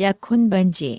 약혼 반지.